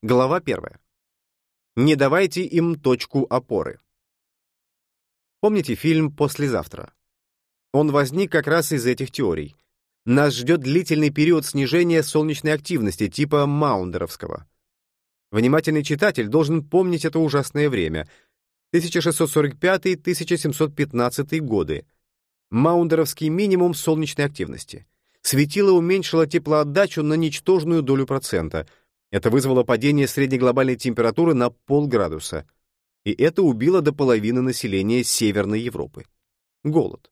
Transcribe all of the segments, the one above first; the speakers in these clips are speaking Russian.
Глава первая. Не давайте им точку опоры. Помните фильм «Послезавтра»? Он возник как раз из этих теорий. Нас ждет длительный период снижения солнечной активности типа Маундеровского. Внимательный читатель должен помнить это ужасное время — 1645-1715 годы. Маундеровский минимум солнечной активности. Светило уменьшило теплоотдачу на ничтожную долю процента. Это вызвало падение средней глобальной температуры на полградуса. И это убило до половины населения Северной Европы. Голод.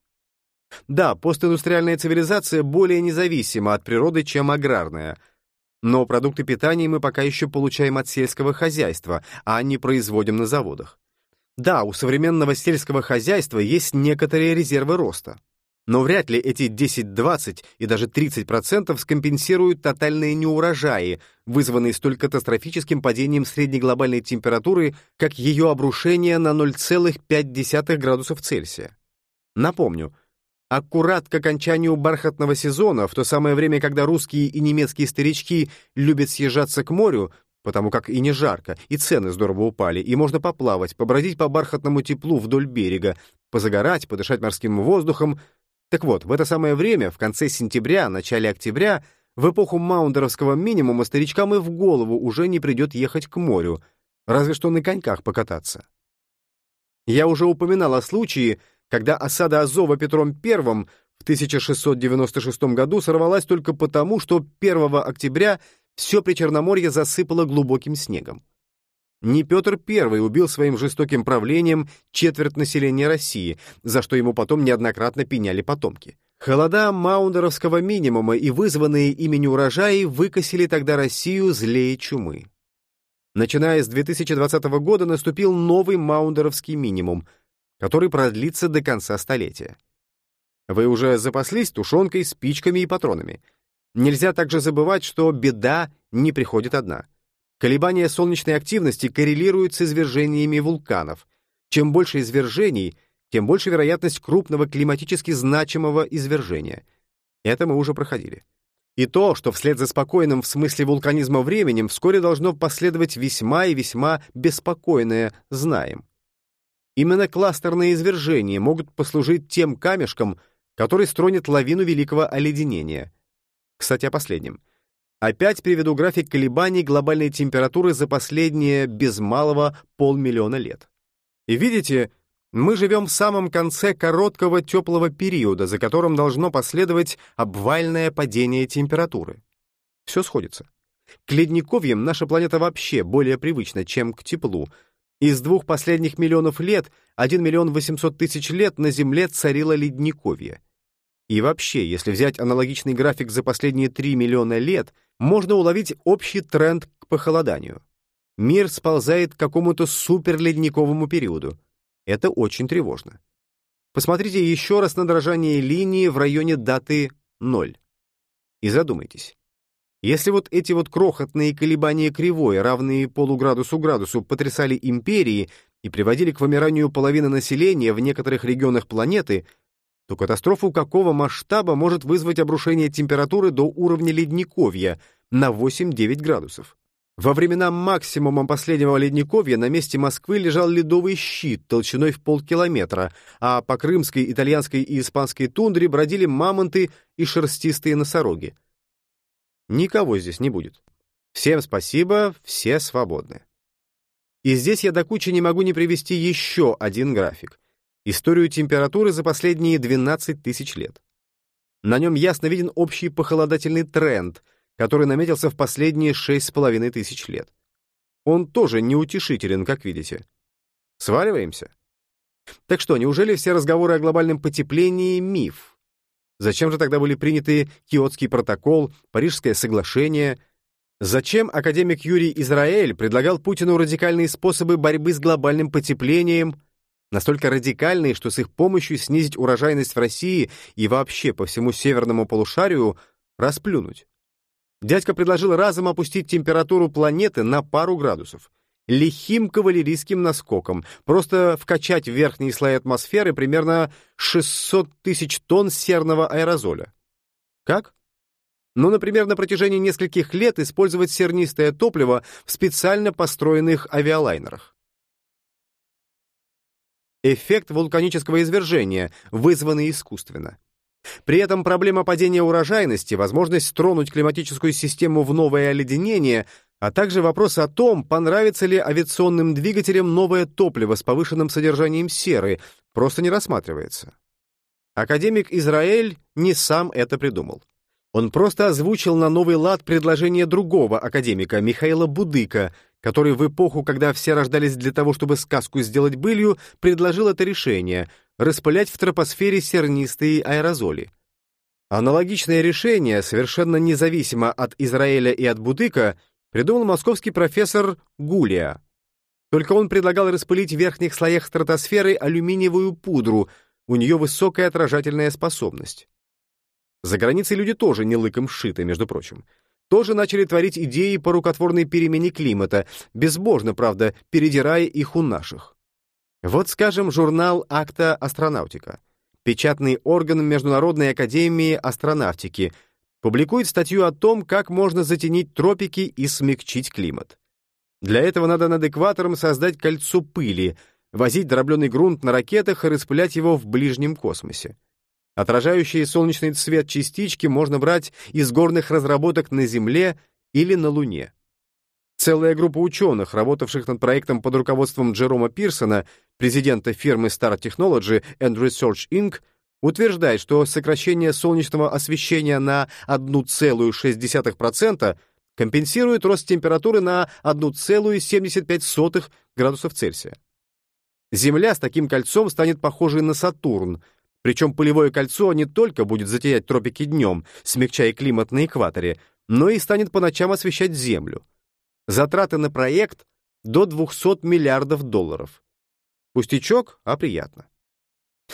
Да, постиндустриальная цивилизация более независима от природы, чем аграрная. Но продукты питания мы пока еще получаем от сельского хозяйства, а не производим на заводах. Да, у современного сельского хозяйства есть некоторые резервы роста. Но вряд ли эти 10, 20 и даже 30% скомпенсируют тотальные неурожаи, вызванные столь катастрофическим падением средней глобальной температуры, как ее обрушение на 0,5 градусов Цельсия. Напомню, Аккурат к окончанию бархатного сезона, в то самое время, когда русские и немецкие старички любят съезжаться к морю, потому как и не жарко, и цены здорово упали, и можно поплавать, побродить по бархатному теплу вдоль берега, позагорать, подышать морским воздухом. Так вот, в это самое время, в конце сентября, начале октября, в эпоху маундеровского минимума старичкам и в голову уже не придет ехать к морю, разве что на коньках покататься. Я уже упоминал о случае, когда осада Азова Петром I в 1696 году сорвалась только потому, что 1 октября все Причерноморье засыпало глубоким снегом. Не Петр I убил своим жестоким правлением четверть населения России, за что ему потом неоднократно пеняли потомки. Холода маундеровского минимума и вызванные ими неурожаи выкосили тогда Россию злее чумы. Начиная с 2020 года наступил новый маундеровский минимум — который продлится до конца столетия. Вы уже запаслись тушенкой, спичками и патронами. Нельзя также забывать, что беда не приходит одна. Колебания солнечной активности коррелируют с извержениями вулканов. Чем больше извержений, тем больше вероятность крупного климатически значимого извержения. Это мы уже проходили. И то, что вслед за спокойным в смысле вулканизма временем вскоре должно последовать весьма и весьма беспокойное, знаем. Именно кластерные извержения могут послужить тем камешком, который стронет лавину великого оледенения. Кстати, о последнем. Опять приведу график колебаний глобальной температуры за последние без малого полмиллиона лет. И видите, мы живем в самом конце короткого теплого периода, за которым должно последовать обвальное падение температуры. Все сходится. К ледниковьям наша планета вообще более привычна, чем к теплу, из двух последних миллионов лет 1 миллион 800 тысяч лет на Земле царило ледниковье. И вообще, если взять аналогичный график за последние 3 миллиона лет, можно уловить общий тренд к похолоданию. Мир сползает к какому-то суперледниковому периоду. Это очень тревожно. Посмотрите еще раз на дрожание линии в районе даты 0. И задумайтесь. Если вот эти вот крохотные колебания кривой, равные полуградусу-градусу, потрясали империи и приводили к вымиранию половины населения в некоторых регионах планеты, то катастрофу какого масштаба может вызвать обрушение температуры до уровня ледниковья на 8-9 градусов? Во времена максимума последнего ледниковья на месте Москвы лежал ледовый щит толщиной в полкилометра, а по крымской, итальянской и испанской тундре бродили мамонты и шерстистые носороги. Никого здесь не будет. Всем спасибо, все свободны. И здесь я до кучи не могу не привести еще один график. Историю температуры за последние 12 тысяч лет. На нем ясно виден общий похолодательный тренд, который наметился в последние 6,5 тысяч лет. Он тоже неутешителен, как видите. Сваливаемся? Так что, неужели все разговоры о глобальном потеплении — миф? Зачем же тогда были приняты Киотский протокол, Парижское соглашение? Зачем академик Юрий Израиль предлагал Путину радикальные способы борьбы с глобальным потеплением, настолько радикальные, что с их помощью снизить урожайность в России и вообще по всему северному полушарию расплюнуть? Дядька предложил разом опустить температуру планеты на пару градусов лихим кавалерийским наскоком, просто вкачать в верхние слои атмосферы примерно 600 тысяч тонн серного аэрозоля. Как? но, например, на протяжении нескольких лет использовать сернистое топливо в специально построенных авиалайнерах. Эффект вулканического извержения, вызванный искусственно. При этом проблема падения урожайности, возможность тронуть климатическую систему в новое оледенение, а также вопрос о том, понравится ли авиационным двигателям новое топливо с повышенным содержанием серы, просто не рассматривается. Академик Израиль не сам это придумал. Он просто озвучил на новый лад предложение другого академика, Михаила Будыка, который в эпоху, когда все рождались для того, чтобы сказку сделать былью, предложил это решение — распылять в тропосфере сернистые аэрозоли. Аналогичное решение, совершенно независимо от Израиля и от Будыка, придумал московский профессор Гулия. Только он предлагал распылить в верхних слоях стратосферы алюминиевую пудру, у нее высокая отражательная способность. За границей люди тоже не лыком сшиты, между прочим. Тоже начали творить идеи по рукотворной перемене климата, безбожно, правда, передирая их у наших. Вот, скажем, журнал «Акта астронавтика», печатный орган Международной академии астронавтики, публикует статью о том, как можно затенить тропики и смягчить климат. Для этого надо над экватором создать кольцо пыли, возить дробленый грунт на ракетах и распылять его в ближнем космосе. Отражающие солнечный цвет частички можно брать из горных разработок на Земле или на Луне. Целая группа ученых, работавших над проектом под руководством Джерома Пирсона, президента фирмы Star Technology and Research Inc., утверждает, что сокращение солнечного освещения на 1,6% компенсирует рост температуры на 1,75 градусов Цельсия. Земля с таким кольцом станет похожей на Сатурн — причем полевое кольцо не только будет затенять тропики днем, смягчая климат на экваторе, но и станет по ночам освещать Землю. Затраты на проект до 200 миллиардов долларов. Пустячок, а приятно.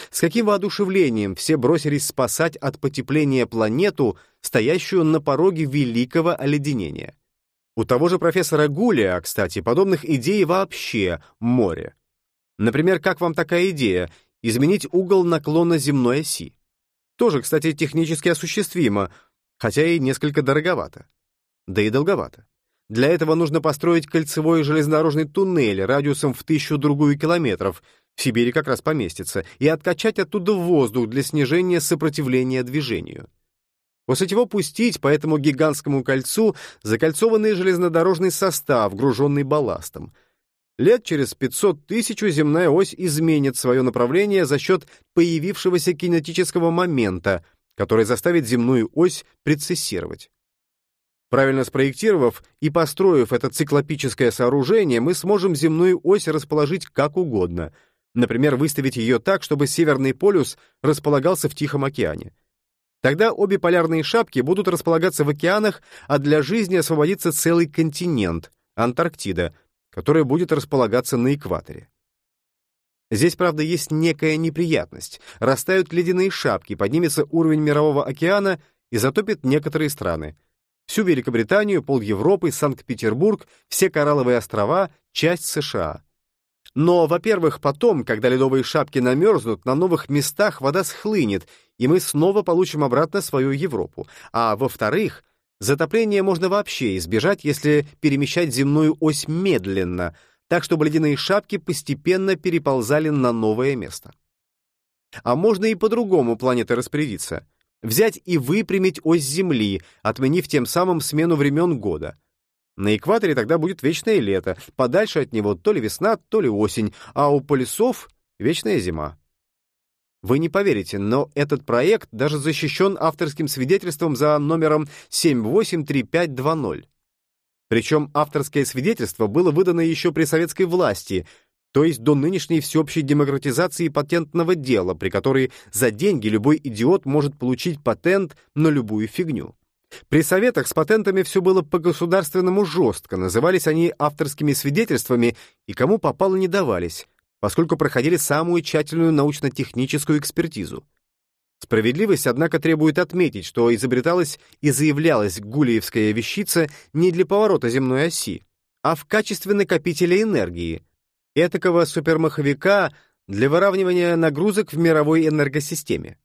С каким воодушевлением все бросились спасать от потепления планету, стоящую на пороге великого оледенения. У того же профессора Гулия, кстати, подобных идей вообще море. Например, как вам такая идея изменить угол наклона земной оси. Тоже, кстати, технически осуществимо, хотя и несколько дороговато. Да и долговато. Для этого нужно построить кольцевой железнодорожный туннель радиусом в тысячу-другую километров, в Сибири как раз поместится, и откачать оттуда воздух для снижения сопротивления движению. После чего пустить по этому гигантскому кольцу закольцованный железнодорожный состав, груженный балластом — Лет через 500 тысяч земная ось изменит свое направление за счет появившегося кинетического момента, который заставит земную ось прецессировать. Правильно спроектировав и построив это циклопическое сооружение, мы сможем земную ось расположить как угодно. Например, выставить ее так, чтобы Северный полюс располагался в Тихом океане. Тогда обе полярные шапки будут располагаться в океанах, а для жизни освободится целый континент — Антарктида, которая будет располагаться на экваторе. Здесь, правда, есть некая неприятность. Растают ледяные шапки, поднимется уровень мирового океана и затопит некоторые страны. Всю Великобританию, пол Европы, Санкт-Петербург, все коралловые острова, часть США. Но, во-первых, потом, когда ледовые шапки намерзнут, на новых местах вода схлынет, и мы снова получим обратно свою Европу. А во-вторых, Затопление можно вообще избежать, если перемещать земную ось медленно, так чтобы ледяные шапки постепенно переползали на новое место. А можно и по-другому планеты распорядиться. Взять и выпрямить ось Земли, отменив тем самым смену времен года. На экваторе тогда будет вечное лето, подальше от него то ли весна, то ли осень, а у полюсов — вечная зима. Вы не поверите, но этот проект даже защищен авторским свидетельством за номером 783520. Причем авторское свидетельство было выдано еще при советской власти, то есть до нынешней всеобщей демократизации патентного дела, при которой за деньги любой идиот может получить патент на любую фигню. При советах с патентами все было по-государственному жестко, назывались они авторскими свидетельствами и кому попало не давались поскольку проходили самую тщательную научно-техническую экспертизу. Справедливость, однако, требует отметить, что изобреталась и заявлялась гулиевская вещица не для поворота земной оси, а в качестве накопителя энергии, этакого супермаховика для выравнивания нагрузок в мировой энергосистеме.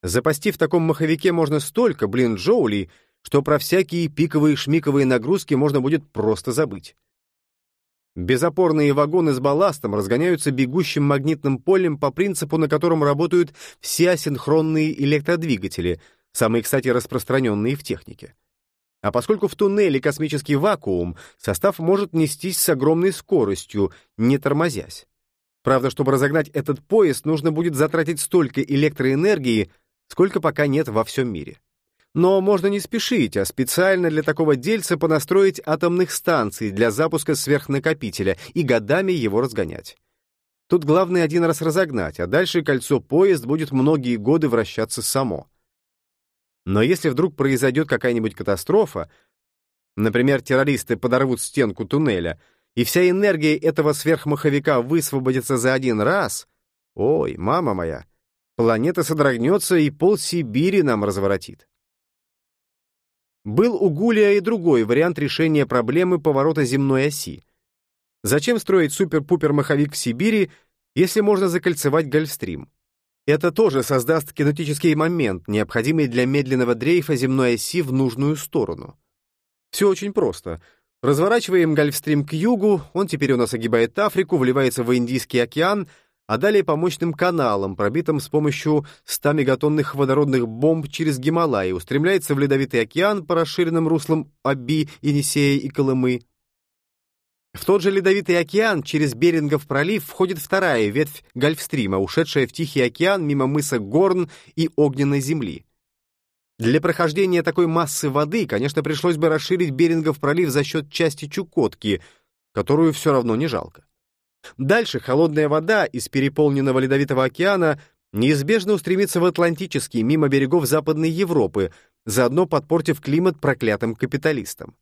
Запасти в таком маховике можно столько, блин, джоулей, что про всякие пиковые шмиковые нагрузки можно будет просто забыть. Безопорные вагоны с балластом разгоняются бегущим магнитным полем по принципу, на котором работают все асинхронные электродвигатели, самые, кстати, распространенные в технике. А поскольку в туннеле космический вакуум, состав может нестись с огромной скоростью, не тормозясь. Правда, чтобы разогнать этот поезд, нужно будет затратить столько электроэнергии, сколько пока нет во всем мире. Но можно не спешить, а специально для такого дельца понастроить атомных станций для запуска сверхнакопителя и годами его разгонять. Тут главное один раз разогнать, а дальше кольцо-поезд будет многие годы вращаться само. Но если вдруг произойдет какая-нибудь катастрофа, например, террористы подорвут стенку туннеля, и вся энергия этого сверхмаховика высвободится за один раз, ой, мама моя, планета содрогнется и пол Сибири нам разворотит. Был у Гулия и другой вариант решения проблемы поворота земной оси. Зачем строить супер-пупер-маховик в Сибири, если можно закольцевать Гольфстрим? Это тоже создаст кинетический момент, необходимый для медленного дрейфа земной оси в нужную сторону. Все очень просто. Разворачиваем Гольфстрим к югу, он теперь у нас огибает Африку, вливается в Индийский океан — а далее по мощным каналам, пробитым с помощью 100 мегатонных водородных бомб через Гималаи, устремляется в Ледовитый океан по расширенным руслам Аби, Енисея и Колымы. В тот же Ледовитый океан через Берингов пролив входит вторая ветвь Гольфстрима, ушедшая в Тихий океан мимо мыса Горн и Огненной земли. Для прохождения такой массы воды, конечно, пришлось бы расширить Берингов пролив за счет части Чукотки, которую все равно не жалко. Дальше холодная вода из переполненного ледовитого океана неизбежно устремится в Атлантический, мимо берегов Западной Европы, заодно подпортив климат проклятым капиталистам.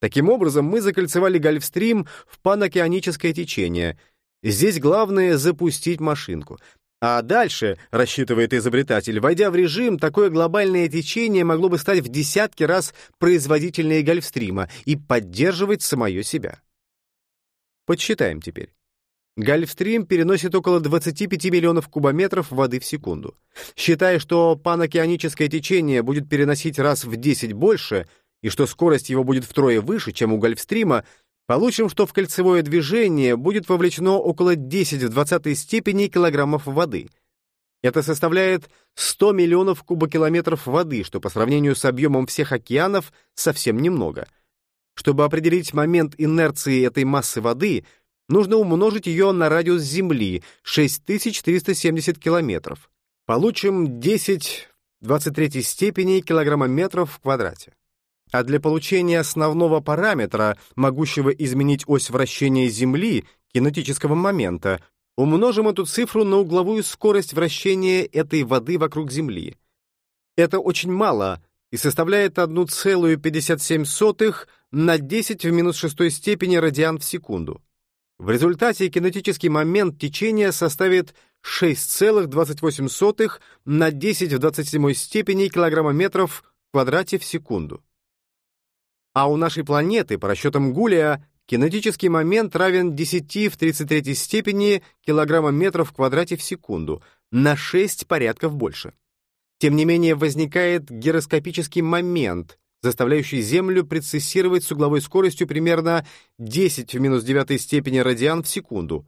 Таким образом, мы закольцевали Гольфстрим в панокеаническое течение. Здесь главное — запустить машинку. А дальше, рассчитывает изобретатель, войдя в режим, такое глобальное течение могло бы стать в десятки раз производительнее Гольфстрима и поддерживать самое себя. Подсчитаем теперь. Гольфстрим переносит около 25 миллионов кубометров воды в секунду. Считая, что панокеаническое течение будет переносить раз в 10 больше, и что скорость его будет втрое выше, чем у Гольфстрима, получим, что в кольцевое движение будет вовлечено около 10 в 20 степени килограммов воды. Это составляет 100 миллионов кубокилометров воды, что по сравнению с объемом всех океанов совсем немного. Чтобы определить момент инерции этой массы воды — нужно умножить ее на радиус Земли 6370 километров. Получим 10 в 23 степени килограмма метров в квадрате. А для получения основного параметра, могущего изменить ось вращения Земли, кинетического момента, умножим эту цифру на угловую скорость вращения этой воды вокруг Земли. Это очень мало и составляет 1,57 на 10 в минус шестой степени радиан в секунду. В результате кинетический момент течения составит 6,28 на 10 в 27 степени килограмма метров в квадрате в секунду. А у нашей планеты, по расчетам Гулия, кинетический момент равен 10 в 33 степени килограмма метров в квадрате в секунду, на 6 порядков больше. Тем не менее, возникает гироскопический момент, заставляющий Землю прецессировать с угловой скоростью примерно 10 в минус девятой степени радиан в секунду.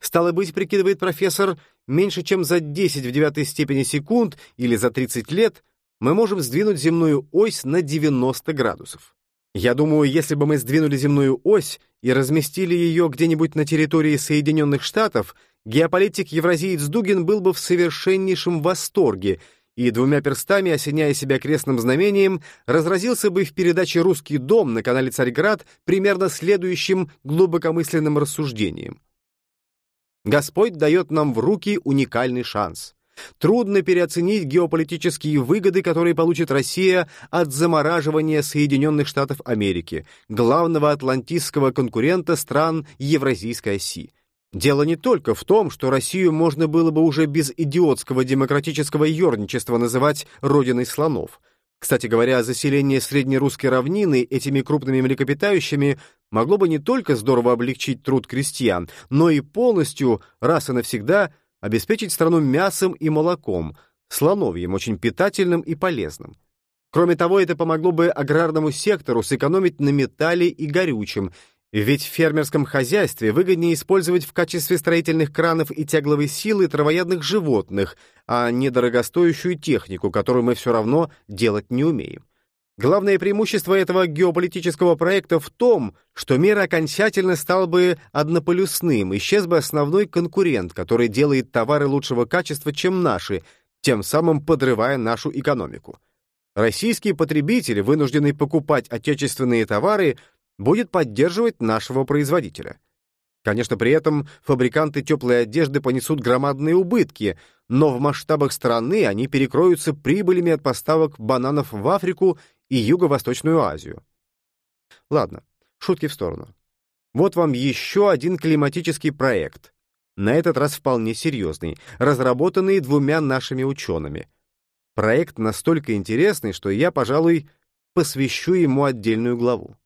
Стало быть, прикидывает профессор, меньше чем за 10 в девятой степени секунд или за 30 лет мы можем сдвинуть земную ось на 90 градусов. Я думаю, если бы мы сдвинули земную ось и разместили ее где-нибудь на территории Соединенных Штатов, геополитик Евразиец Дугин был бы в совершеннейшем восторге — и двумя перстами, осеняя себя крестным знамением, разразился бы в передаче «Русский дом» на канале «Царьград» примерно следующим глубокомысленным рассуждением. Господь дает нам в руки уникальный шанс. Трудно переоценить геополитические выгоды, которые получит Россия от замораживания Соединенных Штатов Америки, главного атлантистского конкурента стран Евразийской оси. Дело не только в том, что Россию можно было бы уже без идиотского демократического ерничества называть «родиной слонов». Кстати говоря, заселение среднерусской равнины этими крупными млекопитающими могло бы не только здорово облегчить труд крестьян, но и полностью, раз и навсегда, обеспечить страну мясом и молоком, слоновьем, очень питательным и полезным. Кроме того, это помогло бы аграрному сектору сэкономить на металле и горючем, ведь в фермерском хозяйстве выгоднее использовать в качестве строительных кранов и тягловой силы травоядных животных, а не дорогостоящую технику, которую мы все равно делать не умеем. Главное преимущество этого геополитического проекта в том, что мир окончательно стал бы однополюсным, исчез бы основной конкурент, который делает товары лучшего качества, чем наши, тем самым подрывая нашу экономику. Российский потребитель, вынужденный покупать отечественные товары, будет поддерживать нашего производителя. Конечно, при этом фабриканты теплой одежды понесут громадные убытки, но в масштабах страны они перекроются прибылями от поставок бананов в Африку и Юго-Восточную Азию. Ладно, шутки в сторону. Вот вам еще один климатический проект. На этот раз вполне серьезный, разработанный двумя нашими учеными. Проект настолько интересный, что я, пожалуй, посвящу ему отдельную главу.